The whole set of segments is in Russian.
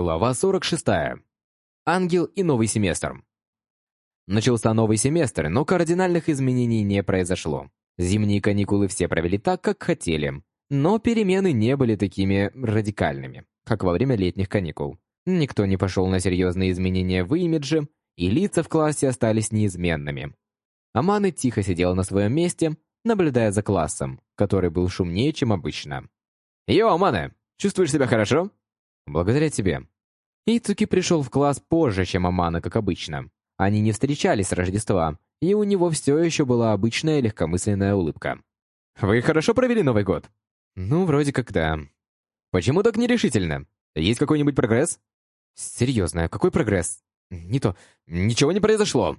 Глава 46. Ангел и новый семестр. Начался новый семестр, но кардинальных изменений не произошло. Зимние каникулы все провели так, как хотели, но перемены не были такими радикальными, как во время летних каникул. Никто не пошел на серьезные изменения в имидже, и лица в классе остались неизменными. Аманы тихо сидела на своем месте, наблюдая за классом, который был шумнее, чем обычно. «Йо, Аманы, чувствуешь себя хорошо?» Благодаря тебе. Ицуки пришел в класс позже, чем Амана, как обычно. Они не встречались с Рождества, и у него все еще была обычная легкомысленная улыбка. «Вы хорошо провели Новый год?» «Ну, вроде как да». «Почему так нерешительно? Есть какой-нибудь прогресс?» «Серьезно, какой прогресс?» «Не то. Ничего не произошло».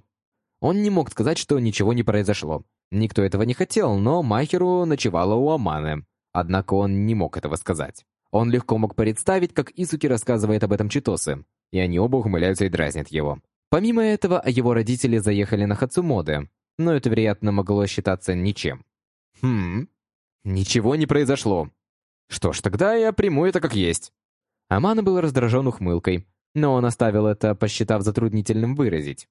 Он не мог сказать, что ничего не произошло. Никто этого не хотел, но Махеру ночевала у Аманы. Однако он не мог этого сказать. Он легко мог представить, как Исуки рассказывает об этом Читосе, и они оба ухмыляются и дразнят его. Помимо этого, его родители заехали на Хацумоде, но это, вероятно, могло считаться ничем. Хм, ничего не произошло. Что ж, тогда я приму это как есть. Амана был раздражен ухмылкой, но он оставил это, посчитав затруднительным выразить.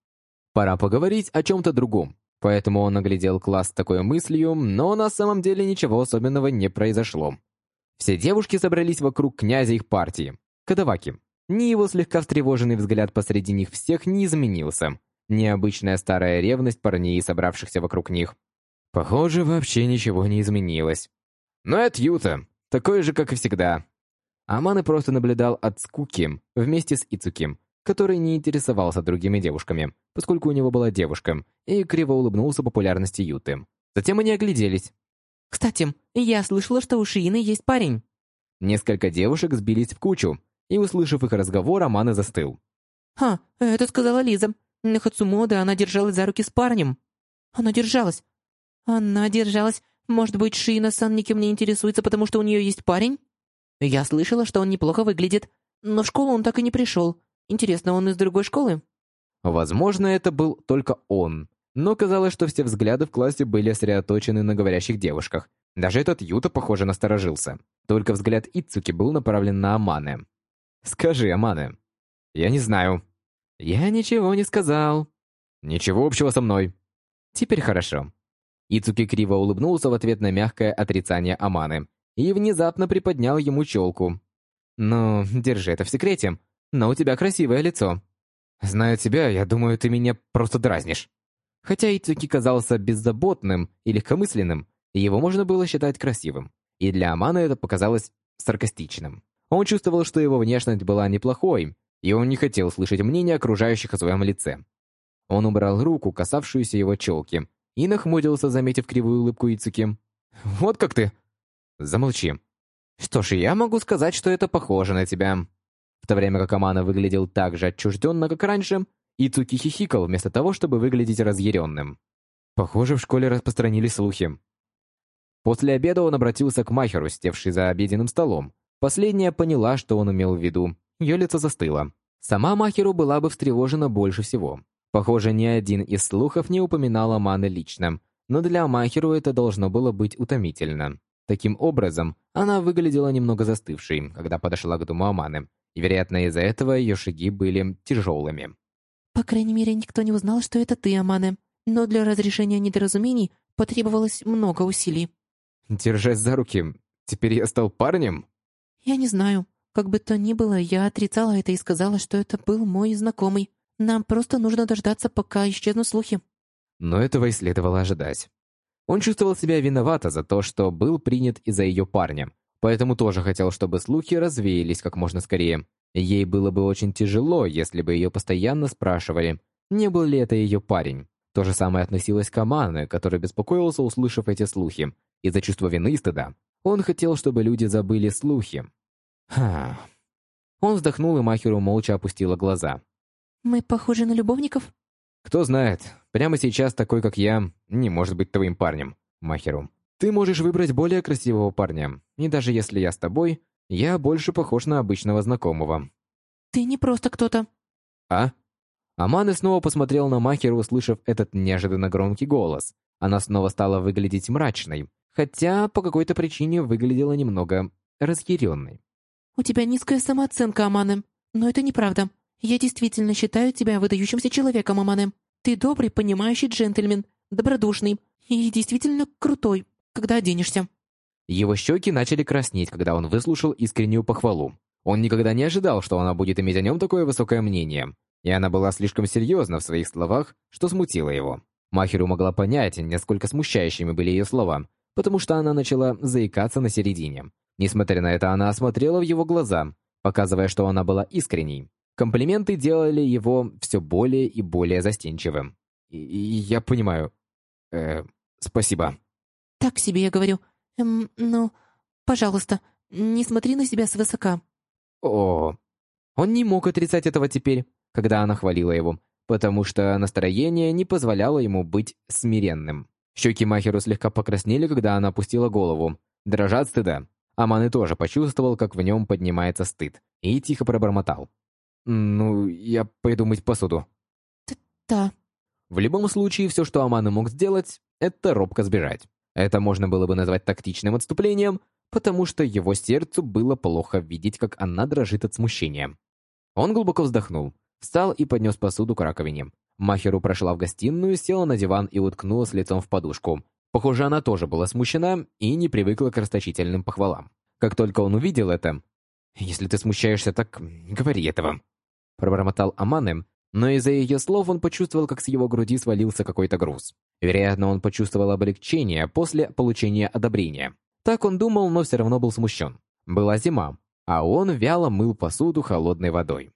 Пора поговорить о чем-то другом, поэтому он оглядел класс такой мыслью, но на самом деле ничего особенного не произошло. Все девушки собрались вокруг князя их партии, Кадаваки. Ни его слегка встревоженный взгляд посреди них всех не изменился, ни обычная старая ревность парней, собравшихся вокруг них. Похоже, вообще ничего не изменилось. Но это Юта, такой же, как и всегда. Аманы просто наблюдал от скуки вместе с Ицуки, который не интересовался другими девушками, поскольку у него была девушка, и криво улыбнулся популярности Юты. Затем они огляделись. «Кстати, я слышала, что у Шиины есть парень». Несколько девушек сбились в кучу, и, услышав их разговор, Аманы застыл. «Ха, это сказала Лиза. На Хацумода она держалась за руки с парнем». «Она держалась. Она держалась. Может быть, Шиина-сан никем не интересуется, потому что у нее есть парень?» «Я слышала, что он неплохо выглядит, но в школу он так и не пришел. Интересно, он из другой школы?» Возможно, это был только он, но казалось, что все взгляды в классе были сосредоточены на говорящих девушках. Даже этот Юта, похоже, насторожился. Только взгляд Ицуки был направлен на Аманы. «Скажи, Аманы». «Я не знаю». «Я ничего не сказал». «Ничего общего со мной». «Теперь хорошо». Ицуки криво улыбнулся в ответ на мягкое отрицание Аманы и внезапно приподнял ему челку. «Ну, держи это в секрете, но у тебя красивое лицо». «Зная тебя, я думаю, ты меня просто дразнишь». Хотя Ицуки казался беззаботным и легкомысленным, его можно было считать красивым, и для Амана это показалось саркастичным. Он чувствовал, что его внешность была неплохой, и он не хотел слышать мнения окружающих о своем лице. Он убрал руку, касавшуюся его челки, и нахмурился, заметив кривую улыбку Ицуки. «Вот как ты!» «Замолчи». «Что ж, я могу сказать, что это похоже на тебя». В то время как Амана выглядел так же отчужденно, как раньше, Ицуки хихикал вместо того, чтобы выглядеть разъяренным. Похоже, в школе распространились слухи. После обеда он обратился к Махеру, сидевшей за обеденным столом. Последняя поняла, что он имел в виду. Ее лицо застыло. Сама Махеру была бы встревожена больше всего. Похоже, ни один из слухов не упоминал Аманы лично, но для Махеру это должно было быть утомительно. Таким образом, она выглядела немного застывшей, когда подошла к дому Аманы, и, вероятно, из-за этого ее шаги были тяжелыми. По крайней мере, никто не узнал, что это ты, Амане. Но для разрешения недоразумений потребовалось много усилий. Держась за руки, теперь я стал парнем? Я не знаю. Как бы то ни было, я отрицала это и сказала, что это был мой знакомый. Нам просто нужно дождаться, пока исчезнут слухи. Но этого и следовало ожидать. Он чувствовал себя виновато за то, что был принят из-за ее парня, поэтому тоже хотел, чтобы слухи развеялись как можно скорее. Ей было бы очень тяжело, если бы ее постоянно спрашивали, не был ли это ее парень. То же самое относилось к Амане, который беспокоился, услышав эти слухи. Из-за чувства вины и стыда. Он хотел, чтобы люди забыли слухи. Ха. Он вздохнул, и Махеру молча опустила глаза. «Мы похожи на любовников?» «Кто знает. Прямо сейчас такой, как я, не может быть твоим парнем, Махеру. Ты можешь выбрать более красивого парня, и даже если я с тобой, я больше похож на обычного знакомого. Ты не просто кто-то. А? Аманы снова посмотрел на Махеру, услышав этот неожиданно громкий голос. Она снова стала выглядеть мрачной, хотя по какой-то причине выглядела немного разъяренной. «У тебя низкая самооценка, Аманы. Но это неправда. Я действительно считаю тебя выдающимся человеком, Амане. Ты добрый, понимающий джентльмен, добродушный и действительно крутой, когда оденешься». Его щеки начали краснеть, когда он выслушал искреннюю похвалу. Он никогда не ожидал, что она будет иметь о нем такое высокое мнение. И она была слишком серьезна в своих словах, что смутило его. Махеру могла понять, насколько смущающими были ее слова, потому что она начала заикаться на середине. Несмотря на это, она осмотрела в его глаза, показывая, что она была искренней. Комплименты делали его все более и более застенчивым. И, и я понимаю. Э, спасибо. Так себе я говорю. Эм, ну, пожалуйста, не смотри на себя свысока. О, он не мог отрицать этого теперь, когда она хвалила его, потому что настроение не позволяло ему быть смиренным. Щеки Махеру слегка покраснели, когда она опустила голову, дрожа от стыда. Аманы тоже почувствовал, как в нем поднимается стыд, и тихо пробормотал. «Ну, я пойду мыть посуду». «Да». В любом случае, все, что Аманы мог сделать, это робко сбежать. Это можно было бы назвать тактичным отступлением, потому что его сердцу было плохо видеть, как она дрожит от смущения. Он глубоко вздохнул, встал и поднес посуду к раковине. Махеру прошла в гостиную, села на диван и уткнулась лицом в подушку. Похоже, она тоже была смущена и не привыкла к расточительным похвалам. Как только он увидел это, «Если ты смущаешься, так говори этого», пробормотал Аманы, но из-за ее слов он почувствовал, как с его груди свалился какой-то груз. Вероятно, он почувствовал облегчение после получения одобрения. Так он думал, но все равно был смущен. Была зима, а он вяло мыл посуду холодной водой.